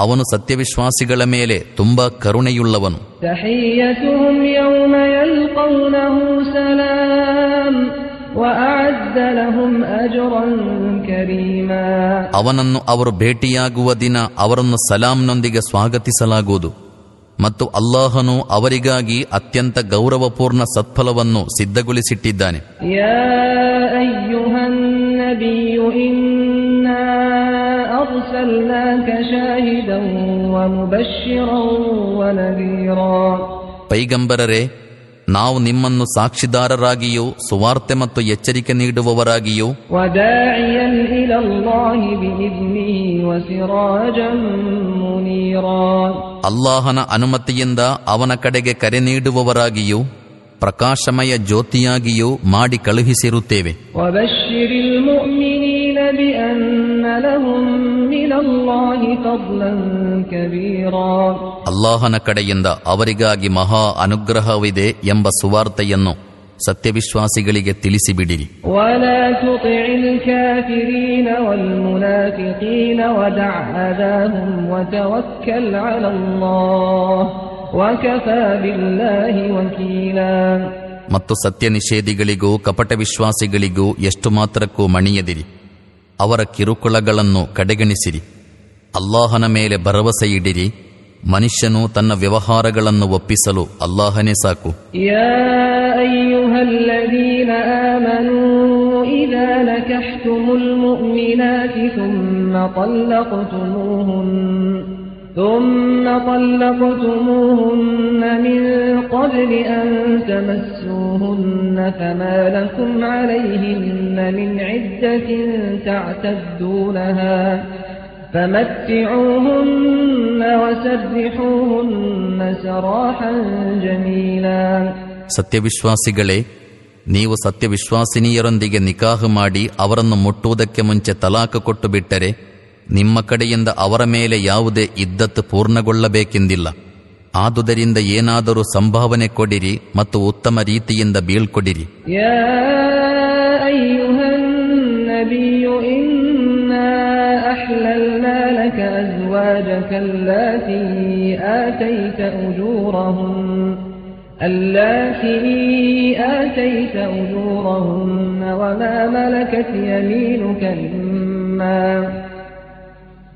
ಅವನು ಸತ್ಯವಿಶ್ವಾಸಿಗಳ ಮೇಲೆ ತುಂಬಾ ಕರುಣೆಯುಳ್ಳವನು. ಅವನನ್ನು ಅವರು ಭೇಟಿಯಾಗುವ ದಿನ ಅವರನ್ನು ಸಲಾಂನೊಂದಿಗೆ ಸ್ವಾಗತಿಸಲಾಗುವುದು. ಮತ್ತು ಅಲ್ಲಾಹನು ಅವರಿಗಾಗಿ ಅತ್ಯಂತ ಗೌರವಪೂರ್ಣ ಸತ್ಫಲವನ್ನು ಸಿದ್ಧಗೊಳಿಸಿಟ್ಟಿದ್ದಾನೆ. ಪೈಗಂಬರರೇ ನಾವು ನಿಮ್ಮನ್ನು ಸಾಕ್ಷಿದಾರರಾಗಿಯೂ ಸುವಾರ್ತೆ ಮತ್ತು ಎಚ್ಚರಿಕೆ ನೀಡುವವರಾಗಿಯೂ ಅಲ್ಲಾಹನ ಅನುಮತಿಯಿಂದ ಅವನ ಕಡೆಗೆ ಕರೆ ನೀಡುವವರಾಗಿಯೂ ಪ್ರಕಾಶಮಯ ಜ್ಯೋತಿಯಾಗಿಯೂ ಮಾಡಿ ಕಳುಹಿಸಿರುತ್ತೇವೆ. ಅಲ್ಲಾಹನ ಕಡೆಯಿಂದ ಅವರಿಗಾಗಿ ಮಹಾ ಅನುಗ್ರಹವಿದೆ ಎಂಬ ಸುವಾರ್ತೆಯನ್ನು ಸತ್ಯವಿಶ್ವಾಸಿಗಳಿಗೆ ತಿಳಿಸಿಬಿಡಿರಿ. ಮತ್ತು ಸತ್ಯ ನಿಷೇಧಿಗಳಿಗೂ ಕಪಟ ವಿಶ್ವಾಸಿಗಳಿಗೂ ಎಷ್ಟು ಮಾತ್ರಕ್ಕೂ ಮಣಿಯದಿರಿ. ಅವರ ಕಿರುಕುಳಗಳನ್ನು ಕಡೆಗಣಿಸಿರಿ ಅಲ್ಲಾಹನ ಮೇಲೆ ಭರವಸೆಯಿಡಿರಿ ಮನುಷ್ಯನು ತನ್ನ ವ್ಯವಹಾರಗಳನ್ನು ಒಪ್ಪಿಸಲು ಅಲ್ಲಾಹನೇ ಸಾಕು يا أيها الذين آمنوا إذا نكحتم المؤمنات ثم طلقتموهن ثم طلقتموهن من قبل أن تمسوهن فما لكم عليهن من عدة تعتدونها فمتعوهن وسرحوهن سراحا جميلا ಸತ್ಯವಿಶ್ವಾಸಿಗಳೇ ನೀವು ಸತ್ಯವಿಶ್ವಾಸಿನಿಯರೊಂದಿಗೆ ನಿಕಾಹು ಮಾಡಿ ಅವರನ್ನು ಮುಟ್ಟುವುದಕ್ಕೆ ಮುಂಚೆ ತಲಾಖ ಕೊಟ್ಟು ಬಿಟ್ಟರೆ ನಿಮ್ಮ ಕಡೆಯಿಂದ ಅವರ ಮೇಲೆ ಯಾವುದೇ ಇದ್ದತ್ತು ಪೂರ್ಣಗೊಳ್ಳಬೇಕೆಂದಿಲ್ಲ ಆದುದರಿಂದ ಏನಾದರೂ ಸಂಭಾವನೆ ಕೊಡಿರಿ ಮತ್ತು ಉತ್ತಮ ರೀತಿಯಿಂದ ಬೀಳ್ಕೊಡಿರಿ يا أيها النبي إنا أحللنا لك أزواجك اللاتي آتيت أجورهن اللاتي آتيت أجورهن وما ملكت يمينك مما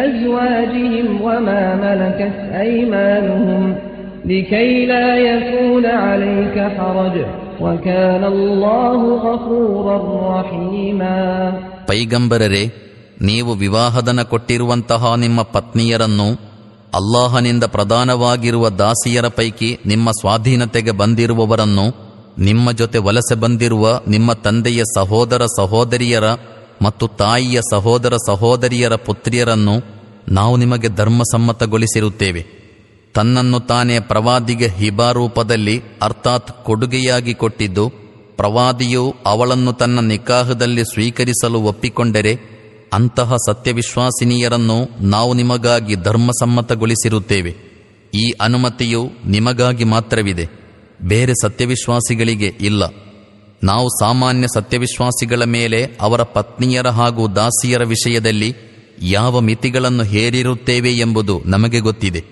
أزواجهم وما ملكت أيمانهم لكي لا يكون عليك حرج وكان الله غفورا رحيما ಪೈಗಂಬರರೇ ನೀವು ವಿವಾಹದನ ಕೊಟ್ಟಿರುವಂತಹ ನಿಮ್ಮ ಪತ್ನಿಯರನ್ನು ಅಲ್ಲಾಹನಿಂದ ಪ್ರಧಾನವಾಗಿರುವ ದಾಸಿಯರ ಪೈಕಿ ನಿಮ್ಮ ಸ್ವಾಧೀನತೆಗೆ ಬಂದಿರುವವರನ್ನು ನಿಮ್ಮ ಜೊತೆ ವಲಸೆ ಬಂದಿರುವ ನಿಮ್ಮ ತಂದೆಯ ಸಹೋದರ ಸಹೋದರಿಯರ ಮತ್ತು ತಾಯಿಯ ಸಹೋದರ ಸಹೋದರಿಯರ ಪುತ್ರಿಯರನ್ನು ನಾವು ನಿಮಗೆ ಧರ್ಮಸಮ್ಮತಗೊಳಿಸಿರುತ್ತೇವೆ. ತನ್ನನ್ನು ತಾನೇ ಪ್ರವಾದಿಗೆ ಹಿಬಾರೂಪದಲ್ಲಿ ಅರ್ಥಾತ್ ಕೊಡುಗೆಯಾಗಿ ಕೊಟ್ಟಿದ್ದು, ಪ್ರವಾದಿಯು ಅವಳನ್ನು ತನ್ನ ನಿಕಾಹದಲ್ಲಿ ಸ್ವೀಕರಿಸಲು ಒಪ್ಪಿಕೊಂಡರೆ ಅಂತಹ ಸತ್ಯವಿಶ್ವಾಸಿನಿಯರನ್ನು ನಾವು ನಿಮಗಾಗಿ ಧರ್ಮಸಮ್ಮತಗೊಳಿಸಿರುತ್ತೇವೆ. ಈ ಅನುಮತಿಯು ನಿಮಗಾಗಿ ಮಾತ್ರವಿದೆ, ಬೇರೆ ಸತ್ಯವಿಶ್ವಾಸಿಗಳಿಗೆ ಇಲ್ಲ. ನಾವು ಸಾಮಾನ್ಯ ಸತ್ಯವಿಶ್ವಾಸಿಗಳ ಮೇಲೆ ಅವರ ಪತ್ನಿಯರ ಹಾಗೂ ದಾಸಿಯರ ವಿಷಯದಲ್ಲಿ ಯಾವ ಮಿತಿಗಳನ್ನು ಹೇರಿರುತ್ತೇವೆ ಎಂಬುದು ನಮಗೆ ಗೊತ್ತಿದೆ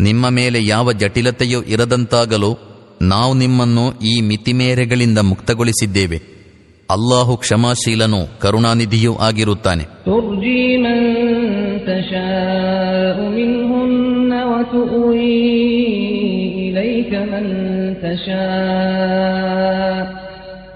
ನಿಮ್ಮ ಮೇಲೆ ಯಾವ ಜಟಿಲತೆಯೂ ಇರದಂತಾಗಲು ನಾವು ನಿಮ್ಮನ್ನು ಈ ಮಿತಿಮೇರೆಗಳಿಂದ ಮುಕ್ತಗೊಳಿಸಿದ್ದೇವೆ ಅಲ್ಲಾಹು ಕ್ಷಮಾಶೀಲನು ಕರುಣಾನಿಧಿಯೂ ಆಗಿರುತ್ತಾನೆ ترجي من تشاء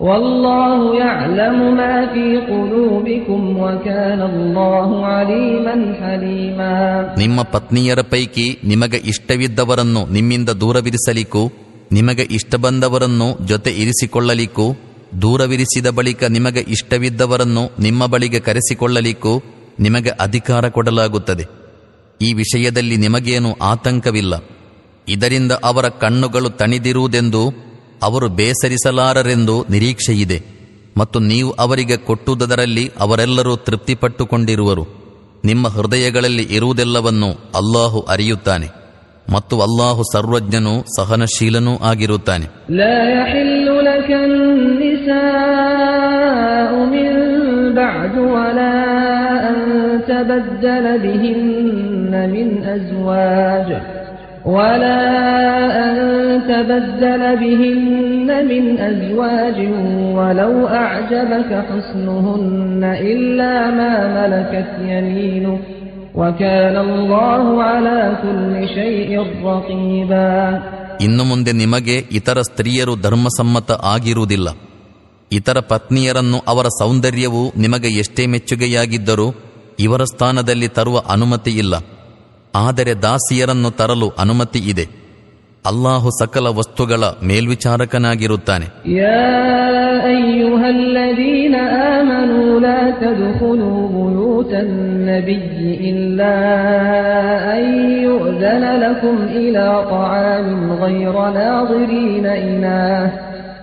والله يعلم ما في قلوبكم وكان الله عليما حليما ನಿಮ್ಮ ಪತ್ನಿಯರ ಪೈಕಿ ನಿಮಗೆ ಇಷ್ಟವಿದ್ದವರನ್ನು ನಿಮ್ಮಿಂದ ದೂರವಿರಿಸಲಿಕ್ಕೂ ನಿಮಗೆ ಇಷ್ಟ ಬಂದವರನ್ನು ಜೊತೆ ಇರಿಸಿಕೊಳ್ಳಲಿಕ್ಕೂ ದೂರವಿರಿಸಿದ ಬಳಿಕ ನಿಮಗೆ ಇಷ್ಟವಿದ್ದವರನ್ನು ನಿಮ್ಮ ಬಳಿಗೆ ಕರೆಸಿಕೊಳ್ಳಲಿಕ್ಕೂ ನಿಮಗೆ ಅಧಿಕಾರ ಕೊಡಲಾಗುತ್ತದೆ ಈ ವಿಷಯದಲ್ಲಿ ನಿಮಗೇನು ಆತಂಕವಿಲ್ಲ ಇದರಿಂದ ಅವರ ಕಣ್ಣುಗಳು ತಣಿದಿರುವುದೆಂದು ಅವರು ಬೇಸರಿಸಲಾರರೆಂದು ನಿರೀಕ್ಷೆಯಿದೆ ಮತ್ತು ನೀವು ಅವರಿಗೆ ಕೊಟ್ಟುದರಲ್ಲಿ ಅವರೆಲ್ಲರೂ ತೃಪ್ತಿಪಟ್ಟುಕೊಂಡಿರುವರು. ನಿಮ್ಮ ಹೃದಯಗಳಲ್ಲಿ ಇರುವುದೆಲ್ಲವನ್ನು ಅಲ್ಲಾಹು ಅರಿಯುತ್ತಾನೆ ಮತ್ತು ಅಲ್ಲಾಹು ಸರ್ವಜ್ಞನೂ ಸಹನಶೀಲನೂ ಆಗಿರುತ್ತಾನೆ. لا يحل لك النساء من بعد ولا أن تبدل بهن من أزواج ولا أن تبدل بهن من أزواج ولو أعجبك حسنهن إلا ما ملكت يمينك وكان الله على كل شيء رقيبا ಇನ್ನು ಮುಂದೆ ನಿಮಗೆ ಇತರ ಸ್ತ್ರೀಯರು ಧರ್ಮಸಮ್ಮತ ಆಗಿರುವುದಿಲ್ಲ ಇತರ ಪತ್ನಿಯರನ್ನು ಅವರ ಸೌಂದರ್ಯವು ನಿಮಗೆ ಎಷ್ಟೇ ಮೆಚ್ಚುಗೆಯಾಗಿದ್ದರೂ ಇವರ ಸ್ಥಾನದಲ್ಲಿ ತರುವ ಅನುಮತಿ ಇಲ್ಲ ಆದರೆ ದಾಸಿಯರನ್ನು ತರಲು ಅನುಮತಿ ಇದೆ. ಅಲ್ಲಾಹು ಸಕಲ ವಸ್ತುಗಳ ಮೇಲ್ವಿಚಾರಕನಾಗಿರುತ್ತಾನೆ. يا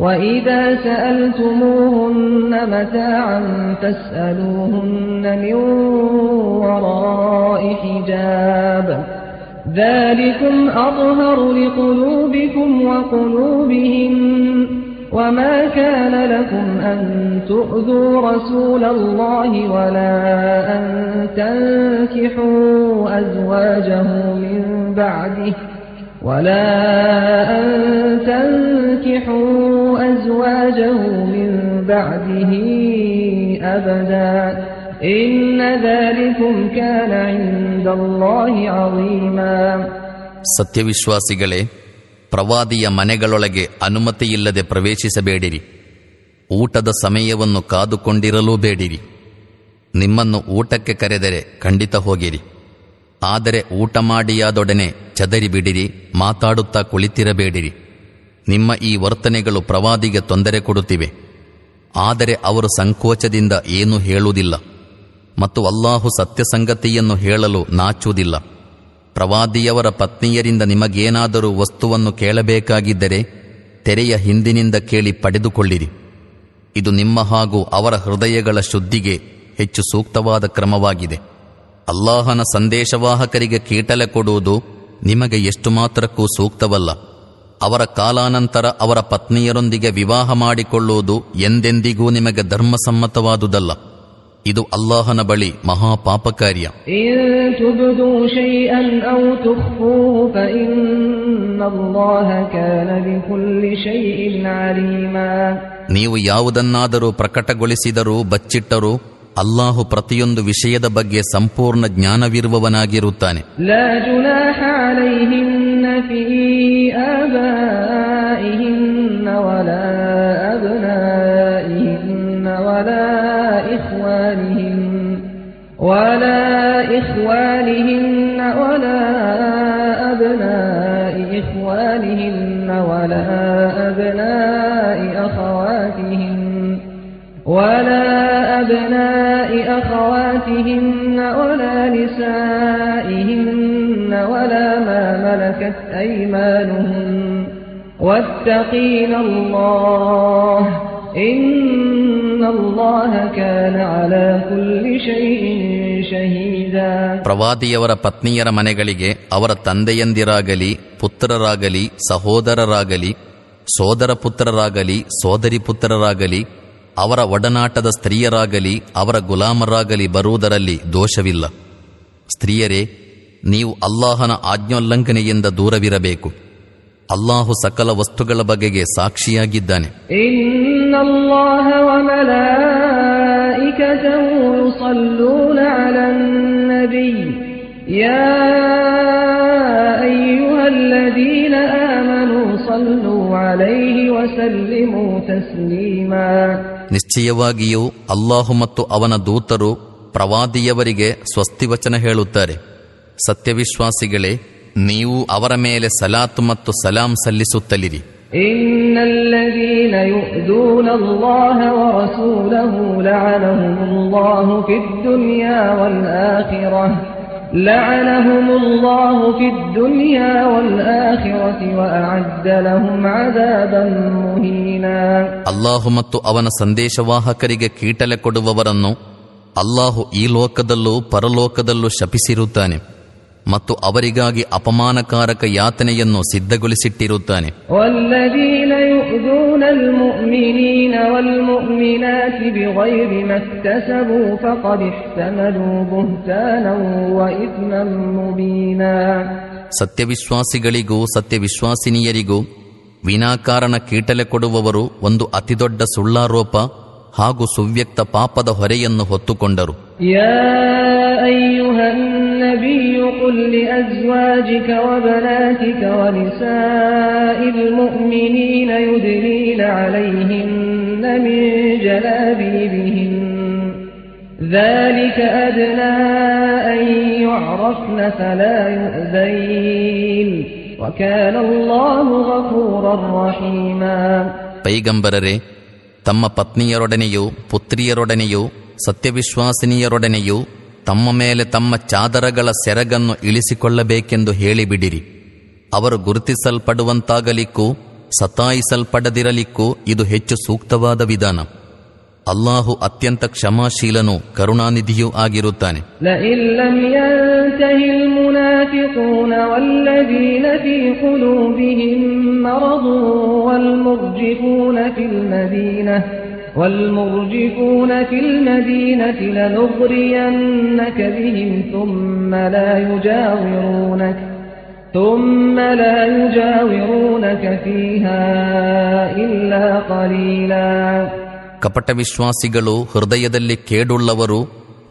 وإذا سألتموهن متاعا فاسألوهن من وراء حجاب. ذلكم أطهر لقلوبكم وقلوبهم وما كان لكم أن تؤذوا رسول الله ولا أن تنكحوا أزواجه من بعده. ولا أن تنكحوا أزواجه من بعده أبدا إن ذلكم كان عند الله عظيما ಸತ್ಯವಿಶ್ವಾಸಿಗಳೇ ಪ್ರವಾದಿಯ ಮನೆಗಳೊಳಗೆ ಅನುಮತಿಯಿಲ್ಲದೆ ಪ್ರವೇಶಿಸಬೇಡಿರಿ ಊಟದ ಸಮಯವನ್ನು ಕಾದುಕೊಂಡಿರಲೂ ಬೇಡಿರಿ ನಿಮ್ಮನ್ನು ಊಟಕ್ಕೆ ಕರೆದರೆ ಖಂಡಿತ ಹೋಗಿರಿ ಆದರೆ ಊಟ ಮಾಡಿಯಾದೊಡನೆ ಚದರಿ ಬಿಡಿರಿ ಮಾತಾಡುತ್ತಾ ಕುಳಿತಿರಬೇಡಿರಿ ನಿಮ್ಮ ಈ ವರ್ತನೆಗಳು ಪ್ರವಾದಿಗೆ ತೊಂದರೆ ಕೊಡುತ್ತಿವೆ. ಆದರೆ ಅವರು ಸಂಕೋಚದಿಂದ ಏನೂ ಹೇಳುವುದಿಲ್ಲ. ಮತ್ತು ಅಲ್ಲಾಹು ಸತ್ಯಸಂಗತಿಯನ್ನು ಹೇಳಲು ನಾಚುವುದಿಲ್ಲ. ಪ್ರವಾದಿಯವರ ಪತ್ನಿಯರಿಂದ ನಿಮಗೇನಾದರೂ ವಸ್ತುವನ್ನು ಕೇಳಬೇಕಾಗಿದ್ದರೆ ತೆರೆಯ ಹಿಂದಿನಿಂದ ಕೇಳಿ ಪಡೆದುಕೊಳ್ಳಿರಿ. ಇದು ನಿಮ್ಮ ಹಾಗೂ ಅವರ ಹೃದಯಗಳ ಶುದ್ಧಿಗೆ ಹೆಚ್ಚು ಸೂಕ್ತವಾದ ಕ್ರಮವಾಗಿದೆ. ಅಲ್ಲಾಹನ ಸಂದೇಶವಾಹಕರಿಗೆ ಕೀಟಲೆ ಕೊಡುವುದು ನಿಮಗೆ ಎಷ್ಟು ಮಾತ್ರಕ್ಕೂ ಸೂಕ್ತವಲ್ಲ. ಅವರ ಕಾಲಾನಂತರ ಅವರ ಪತ್ನಿಯರೊಂದಿಗೆ ವಿವಾಹ ಮಾಡಿಕೊಳ್ಳುವುದು ಎಂದೆಂದಿಗೂ ನಿಮಗೆ ಧರ್ಮಸಮ್ಮತವಾದುದಲ್ಲ. ಇದು ಅಲ್ಲಾಹನ ಬಳಿ ಮಹಾಪಾಪಕಾರ್ಯ. ನೀವು ಯಾವುದನ್ನಾದರೂ ಪ್ರಕಟಗೊಳಿಸಿದರೂ ಬಚ್ಚಿಟ್ಟರೂ ಅಲ್ಲಾಹು ಪ್ರತಿಯೊಂದು ವಿಷಯದ ಬಗ್ಗೆ ಸಂಪೂರ್ಣ ಜ್ಞಾನವಿರುವವನಾಗಿರುತ್ತಾನೆ. في آبائهن ولا أبنائهن ولا إخوانهن ولا إخوانهن ولا أبناء إخوانهن ولا أبناء أخواتهن ولا أبناء أخواتهن ولا نسائهن ولا ما ملكت أيمانهن واتقين الله إن الله كان على كل شيء شهيدا ಪ್ರವಾದಿಯವರ ಪತ್ನಿಯರ ಮನೆಗಳಿಗೆ ಅವರ ತಂದೆಯಂದಿರಾಗಲಿ ಪುತ್ರರಾಗಲಿ ಸಹೋದರರಾಗಲಿ ಸೋದರ ಪುತ್ರರಾಗಲಿ ಸೋದರಿ ಪುತ್ರರಾಗಲಿ ಅವರ ಒಡನಾಟದ ಸ್ತ್ರೀಯರಾಗಲಿ ಅವರ ಗುಲಾಮರಾಗಲಿ ಬರುವುದರಲ್ಲಿ ದೋಷವಿಲ್ಲ ಸ್ತ್ರೀಯರೇ ನೀವು ಅಲ್ಲಾಹನ ಆಜ್ಞೋಲ್ಲಂಘನೆಯಿಂದ ದೂರವಿರಬೇಕು. ಅಲ್ಲಾಹು ಸಕಲ ವಸ್ತುಗಳ ಬಗೆಗೆ ಸಾಕ್ಷಿಯಾಗಿದ್ದಾನೆ. ನಿಶ್ಚಯವಾಗಿಯೂ ಅಲ್ಲಾಹು ಮತ್ತು ಅವನ ದೂತರು ಪ್ರವಾದಿಯವರಿಗೆ ಸ್ವಸ್ತಿವಚನ ಹೇಳುತ್ತಾರೆ. ಸತ್ಯವಿಶ್ವಾಸಿಗಳೇ ನೀವು ಅವರ ಮೇಲೆ ಸಲಾತ್ ಮತ್ತು ಸಲಾಂ ಸಲ್ಲಿಸುತ್ತಲಿರಿ. ಅಲ್ಲಾಹು ಮತ್ತು ಅವನ ಸಂದೇಶವಾಹಕರಿಗೆ ಕೀಟಲೆ ಕೊಡುವವರನ್ನು ಅಲ್ಲಾಹು ಈ ಲೋಕದಲ್ಲೂ ಪರಲೋಕದಲ್ಲೂ ಶಪಿಸಿರುತ್ತಾನೆ. ಮತ್ತು ಅವರಿಗಾಗಿ ಅಪಮಾನಕಾರಕ ಯಾತನೆಯನ್ನು ಸಿದ್ಧಗೊಳಿಸಿಟ್ಟಿರುತ್ತಾನೆ. ಸತ್ಯವಿಶ್ವಾಸಿಗಳಿಗೂ ಸತ್ಯವಿಶ್ವಾಸಿನಿಯರಿಗೂ ವಿನಾಕಾರಣ ಕೀಟಲೆ ಕೊಡುವವರು ಒಂದು ಅತಿದೊಡ್ಡ ಸುಳ್ಳಾರೋಪ ಹಾಗೂ ಸುವ್ಯಕ್ತ ಪಾಪದ ಹೊರೆಯನ್ನು ಹೊತ್ತುಕೊಂಡರು. النبي قل لأزواجك وبناتك ونساء المؤمنين يدلين عليهن من جلابيبهن ذلك أدنى أن يعرفن فلا يؤذين وكان الله غفورا رحيما പൈഗംബരരെ തമ്മ പത്നിയരൊടനെയോ പുത്രിയരൊടനെയോ സത്യവിശ്വാസിനിയരൊടനെയോ ತಮ್ಮ ಮೇಲೆ ತಮ್ಮ ಚಾದರಗಳ ಸೆರಗನ್ನು ಇಳಿಸಿಕೊಳ್ಳಬೇಕೆಂದು ಹೇಳಿಬಿಡಿರಿ. ಅವರು ಗುರುತಿಸಲ್ಪಡುವಂತಾಗಲಿಕ್ಕೂ, ಸತಾಯಿಸಲ್ಪಡದಿರಲಿಕ್ಕೂ ಇದು ಹೆಚ್ಚು ಸೂಕ್ತವಾದ ವಿಧಾನ. ಅಲ್ಲಾಹು ಅತ್ಯಂತ ಕ್ಷಮಾಶೀಲನೂ ಕರುಣಾನಿಧಿಯೂ ಆಗಿರುತ್ತಾನೆ. ಲ لم ينته المنافقون والذين في قلوبهم مرض والمرجفون في المدينة والمرجفون في المدينة لنغرينك بهم ثم لا يجاورونك ثم لا يجاورونك فيها إلا قليلا ಕಪಟ ವಿಶ್ವಾಸಿಗಳು ಹೃದಯದಲ್ಲಿ ಕೇಡುಳ್ಳವರು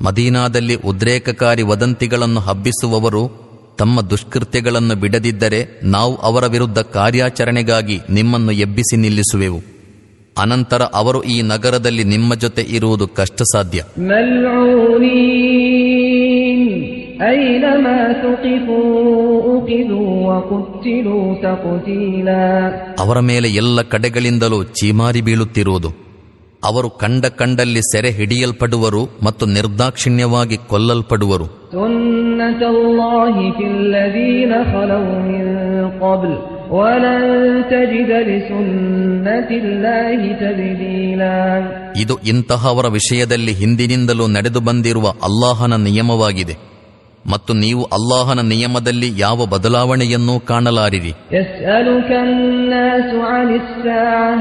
ಮದೀನಾದಲ್ಲಿ ಉದ್ರೇಕಕಾರಿ ವದಂತಿಗಳನ್ನು ಹಬ್ಬಿಸುವವರು ತಮ್ಮ ದುಷ್ಕೃತ್ಯಗಳನ್ನು ಬಿಡದಿದ್ದರೆ ನಾವು ಅವರ ವಿರುದ್ಧ ಕಾರ್ಯಾಚರಣೆಗಾಗಿ ನಿಮ್ಮನ್ನು ಎಬ್ಬಿಸಿ ನಿಲ್ಲಿಸುವೆವು ಅನಂತರ ಅವರು ಈ ನಗರದಲ್ಲಿ ನಿಮ್ಮ ಜೊತೆ ಇರುವುದು ಕಷ್ಟ ಸಾಧ್ಯ ಅವರ ಮೇಲೆ ಎಲ್ಲ ಕಡೆಗಳಿಂದಲೂ ಚೀಮಾರಿ ಬೀಳುತ್ತಿರುವುದು. ಅವರು ಕಂಡ ಕಂಡಲ್ಲಿ ಸೆರೆ ಹಿಡಿಯಲ್ಪಡುವರು ಮತ್ತು ನಿರ್ದಾಕ್ಷಿಣ್ಯವಾಗಿ ಕೊಲ್ಲಲ್ಪಡುವರು. سنة الله في الذين خلوا من قبل ولن تجد لسنة الله تبديلا ಇದು ಇಂತಹವರ ವಿಷಯದಲ್ಲಿ ಹಿಂದಿನಿಂದಲೂ ನಡೆದು ಬಂದಿರುವ ಅಲ್ಲಾಹನ ನಿಯಮವಾಗಿದೆ ಮತ್ತು ನೀವು ಅಲ್ಲಾಹನ ನಿಯಮದಲ್ಲಿ ಯಾವ ಬದಲಾವಣೆಯನ್ನೂ ಕಾಣಲಾರಿರಿ يسألك الناس عن الساعة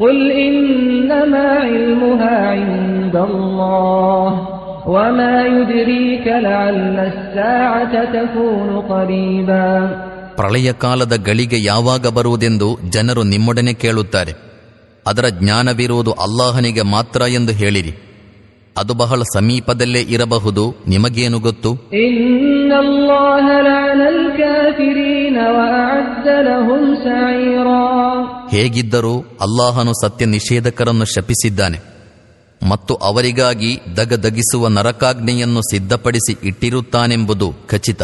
قل إنما علمها عند الله وما يدريك لعل الساعة تكون قريبا ಪ್ರಳಯ ಕಾಲದ ಗಳಿಗೆ ಯಾವಾಗ ಬರುವುದೆಂದು ಜನರು ನಿಮ್ಮೊಡನೆ ಕೇಳುತ್ತಾರೆ. ಅದರ ಜ್ಞಾನವಿರುವುದು ಅಲ್ಲಾಹನಿಗೆ ಮಾತ್ರ ಎಂದು ಹೇಳಿರಿ. ಅದು ಬಹಳ ಸಮೀಪದಲ್ಲೇ ಇರಬಹುದು ನಿಮಗೇನು ಗೊತ್ತು? ಹೇಗಿದ್ದರೂ ಅಲ್ಲಾಹನು ಸತ್ಯ ನಿಷೇಧಕರನ್ನು ಶಪಿಸಿದ್ದಾನೆ. ಮತ್ತು ಅವರಿಗಾಗಿ ದಗದಗಿಸುವ ನರಕಾಗ್ನೆಯನ್ನು ಸಿದ್ಧಪಡಿಸಿ ಇಟ್ಟಿರುತ್ತಾನೆಂಬುದು ಖಚಿತ.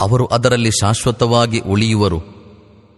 ಅವರು ಅದರಲ್ಲಿ ಶಾಶ್ವತವಾಗಿ ಉಳಿಯುವರು.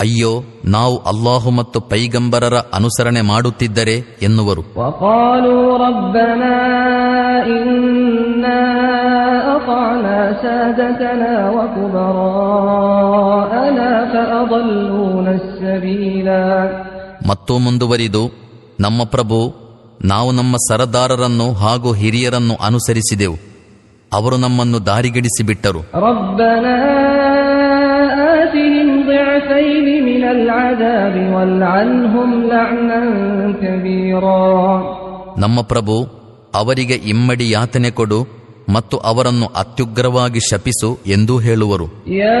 ಅಯ್ಯೋ ನಾವು ಅಲ್ಲಾಹು ಮತ್ತು ಪೈಗಂಬರರ ಅನುಸರಣೆ ಮಾಡುತ್ತಿದ್ದರೆ ಎನ್ನುವರು. ಮತ್ತು ಮುಂದುವರಿದು ನಮ್ಮ ಪ್ರಭು ನಾವು ನಮ್ಮ ಸರದಾರರನ್ನು ಹಾಗೂ ಹಿರಿಯರನ್ನು ಅನುಸರಿಸಿದೆವು. ಅವರು ನಮ್ಮನ್ನು ದಾರಿಗೆಡಿಸಿಬಿಟ್ಟರು. آتهم ضعفين من العذاب والعنهم لعنا كبيرا ನಮ್ಮ ಪ್ರಭು ಅವರಿಗೆ ಇಮ್ಮಡಿ ಯಾತನೆ ಕೊಡು ಮತ್ತು ಅವರನ್ನು ಅತ್ಯುಗ್ರವಾಗಿ ಶಪಿಸು ಎಂದೂ ಹೇಳುವರು يا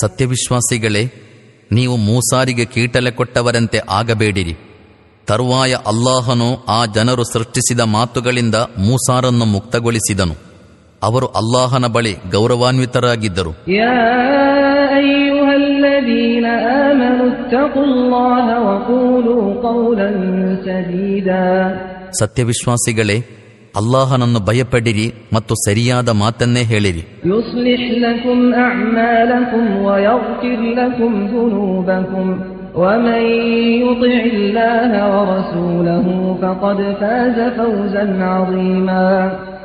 ಸತ್ಯವಿಶ್ವಾಸಿಗಳೇ ನೀವು ಮೂಸಾರಿಗೆ ಕೀಟಲೆ ಕೊಟ್ಟವರಂತೆ ಆಗಬೇಡಿರಿ. ತರುವಾಯ ಅಲ್ಲಾಹನು ಆ ಜನರು ಸೃಷ್ಟಿಸಿದ ಮಾತುಗಳಿಂದ ಮೂಸಾರನ್ನು ಮುಕ್ತಗೊಳಿಸಿದನು. ಅವರು ಅಲ್ಲಾಹನ ಬಳಿ ಗೌರವಾನ್ವಿತರಾಗಿದ್ದರು. ಸತ್ಯವಿಶ್ವಾಸಿಗಳೇ ಅಲ್ಲಾಹನನ್ನು ಭಯಪಡಿರಿ ಮತ್ತು ಸರಿಯಾದ ಮಾತನ್ನೇ ಹೇಳಿರಿ.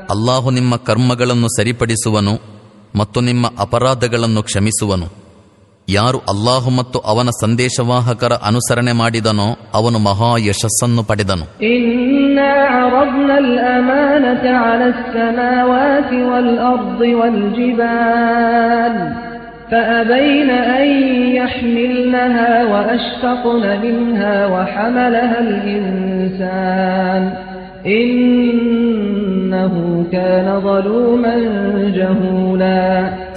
ಅಲ್ಲಾಹು ನಿಮ್ಮ ಕರ್ಮಗಳನ್ನು ಸರಿಪಡಿಸುವನು ಮತ್ತು ನಿಮ್ಮ ಅಪರಾಧಗಳನ್ನು ಕ್ಷಮಿಸುವನು. ಯಾರು ಅಲ್ಲಾಹು ಮತ್ತು ಅವನ ಸಂದೇಶವಾಹಕರ ಅನುಸರಣೆ ಮಾಡಿದನೋ ಅವನು ಮಹಾ ಯಶಸ್ಸನ್ನು ಪಡೆದನು. فأبين أن يحملنها وأشفقن منها وحملها الإنسان ಇನ್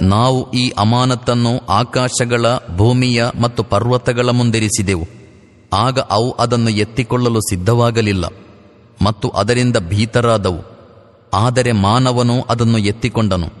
ನಾವು ಈ ಅಮಾನತನ್ನು ಆಕಾಶಗಳ, ಭೂಮಿಯ ಮತ್ತು ಪರ್ವತಗಳ ಮುಂದಿರಿಸಿದೆವು. ಆಗ ಅವು ಅದನ್ನು ಎತ್ತಿಕೊಳ್ಳಲು ಸಿದ್ಧವಾಗಲಿಲ್ಲ ಮತ್ತು ಅದರಿಂದ ಭೀತರಾದವು. ಆದರೆ ಮಾನವನು ಅದನ್ನು ಎತ್ತಿಕೊಂಡನು.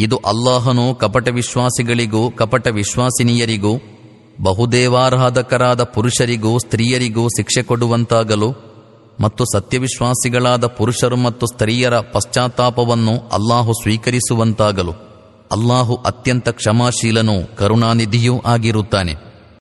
ಇದು ಅಲ್ಲಾಹನು ಕಪಟ ವಿಶ್ವಾಸಿಗಳಿಗೂ, ಕಪಟ ವಿಶ್ವಾಸಿನಿಯರಿಗೂ, ಬಹುದೇವಾರಾಧಕರಾದ ಪುರುಷರಿಗೂ, ಸ್ತ್ರೀಯರಿಗೂ ಶಿಕ್ಷೆ ಕೊಡುವಂತಾಗಲು ಮತ್ತು ಸತ್ಯವಿಶ್ವಾಸಿಗಳಾದ ಪುರುಷರು ಮತ್ತು ಸ್ತ್ರೀಯರ ಪಶ್ಚಾತ್ತಾಪವನ್ನು ಅಲ್ಲಾಹು ಸ್ವೀಕರಿಸುವಂತಾಗಲು. ಅಲ್ಲಾಹು ಅತ್ಯಂತ ಕ್ಷಮಾಶೀಲನೂ ಕರುಣಾನಿಧಿಯೂ ಆಗಿರುತ್ತಾನೆ.